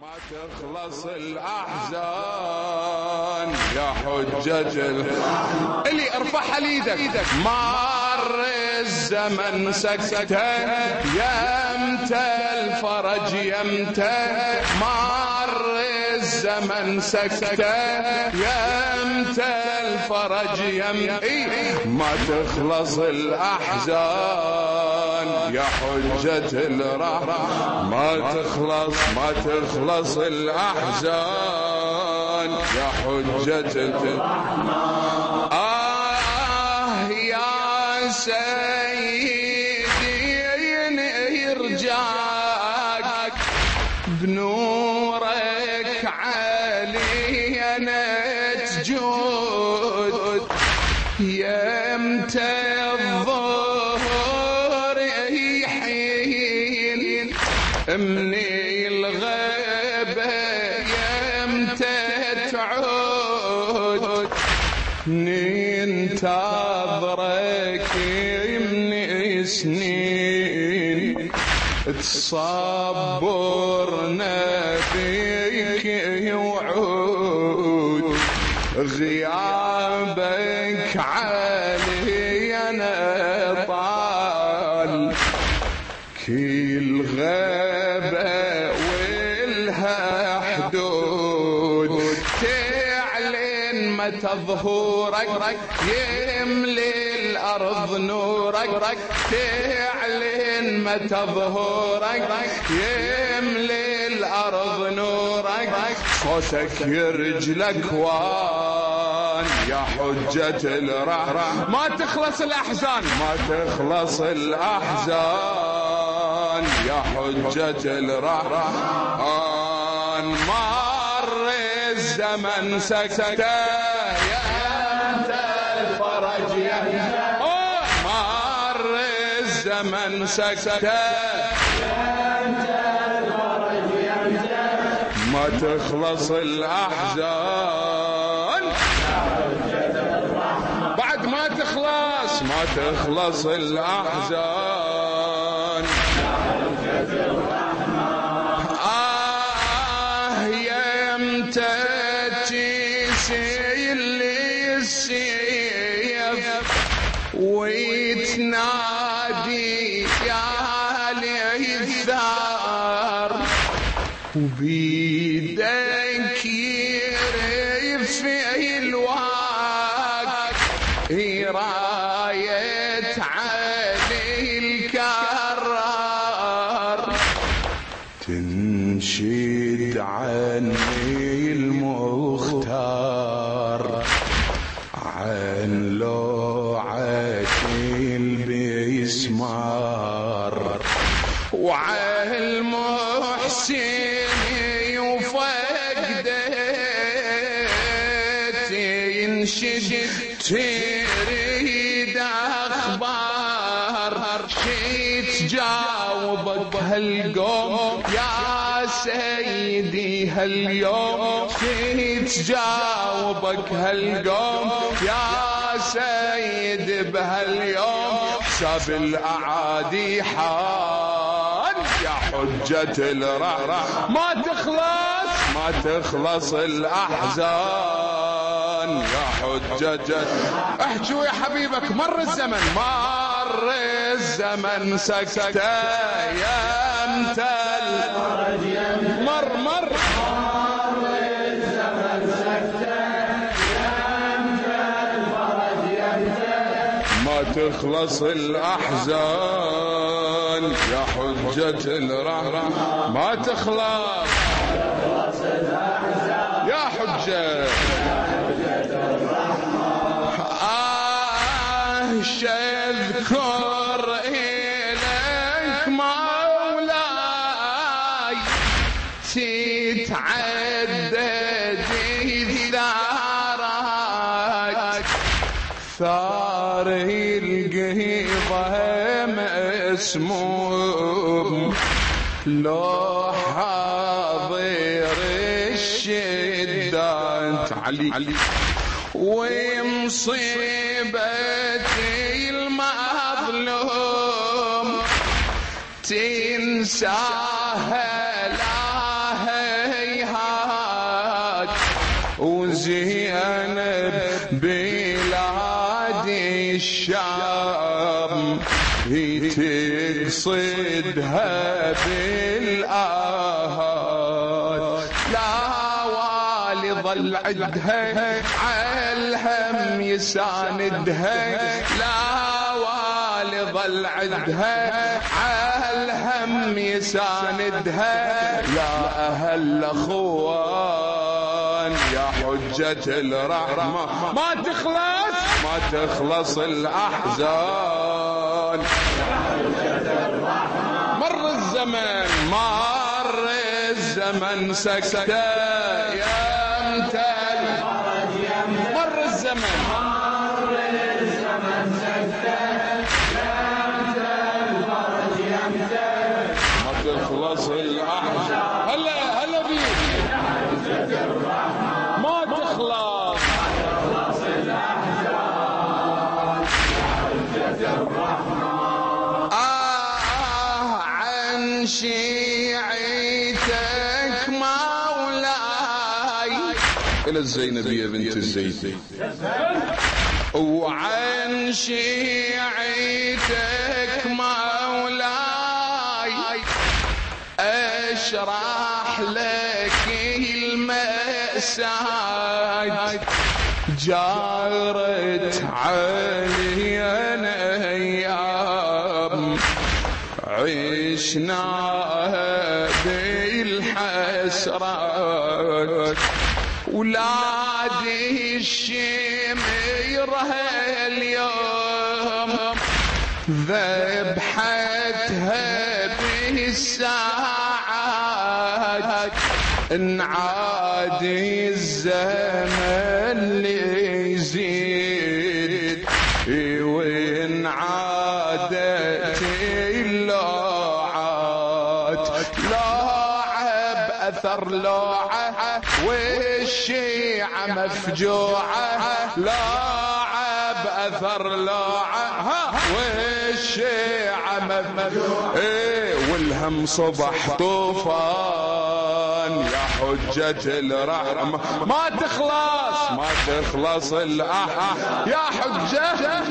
ما تخلص الأحزان يا حجة اللي ارفعها ليدك مر الزمن سكتة. يمتى الفرج يمتى مر الزمن سكتة يمتى الفرج يمتى ما تخلص الأحزان يا حجة الرحمة ما تخلص ما تخلص الأحزان يا حجة الرحمة آه يا سيدي يرجعك بنورك من الغابة يمتى تعود ننتظرك من سنين. تصبرنا فيك وعود. غيابك تعلن متى ظهورك يملي الأرض نورك. تعلن متى ظهورك؟ يملي الأرض نورك. صوتك يرجلك وان يا حجة الرحرح ما تخلص الأحزان. ما تخلص الأحزان يا حجة الرحرح مر الزمن سكتة. مر الزمن سكتة ما تخلص الأحزان بعد ما تخلص ما تخلص الأحزان. وبيدك يرفع الوقت راية ينشد تريد أخبار شي تجاوبك هالقوم يا سيدي هاليوم شي تجاوبك هالقوم يا سيد بهاليوم حساب الاعادي حال يا حجة الرحرح ما تخلص ما تخلص الأحزان. يا حجة احجوا يا حبيبك مر الزمن مر الزمن سكتة يا امتل مر مر. ما تخلص الأحزان يا حجة الرحرح ما تخلص يا حجة. آه شذكر إليك مولاي. تتعدد ثارك ثار القيضة مسموم لو حاضر الشدات علي علي ومصيبتي تنساها لا وزينب بلاد الشام. هي تقصدها بالآهات. لا والي ظل عدها عالهم يساندها. لا والي ظل عدها عالهم يساندها يا أهل أخوان يا حجة الرحمة. ما تخلص؟ ما تخلص الأحزان. مر الزمن مر الزمن سكتة شيعتك مولاي. إلى الزينبية بنت الزيد وعن شيعتك مولاي. أشرح لك المأساة جارت علينا عشناها بالحسرات ولادي الشميرة اليوم ذبحتها بالساعات. نعادي الزمن يزيد لوعة والشيعة مفجوعة لاعب أثر لوعة والشيعة مفجوعة. إيه والهم صبح طوفان يا حجة الرحمة. ما تخلص ما تخلص الأح يا حجة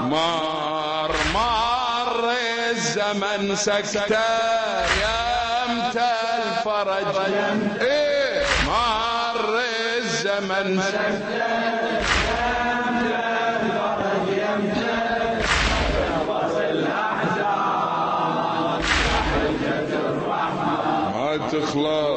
مار مار الزمن سكتة. يا الفرج إيه مار الزمن. تخلص.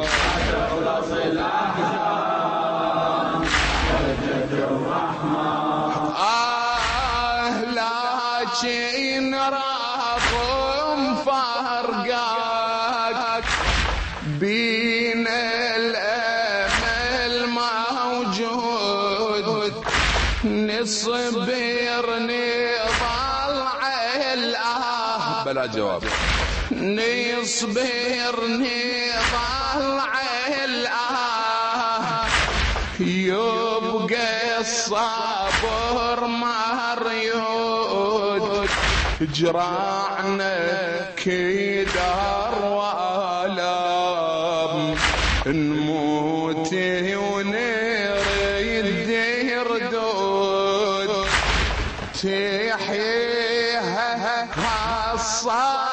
بين الأمل موجود. نصبر نضل الآه بلا جواب. نصبر نضل الآه يبقى الصبر مريود. جراعنا كدار نموت ونريد ردود تحييها هالصرخات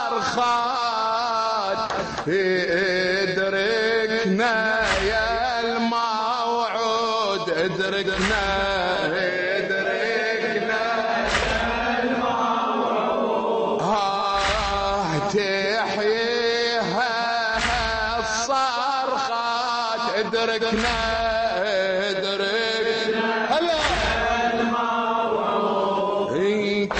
ادركنا يا الموعود ادركنا ادركنا ادركنا هلا.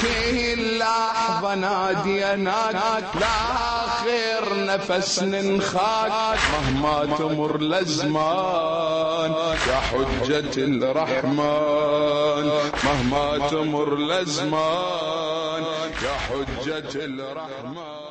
كل لحظة نادي نادي لآخر نفس ننخاك مهما تمر لزمان. يا حجة الرحمن. مهما تمر لزمان. يا حجة الرحمن.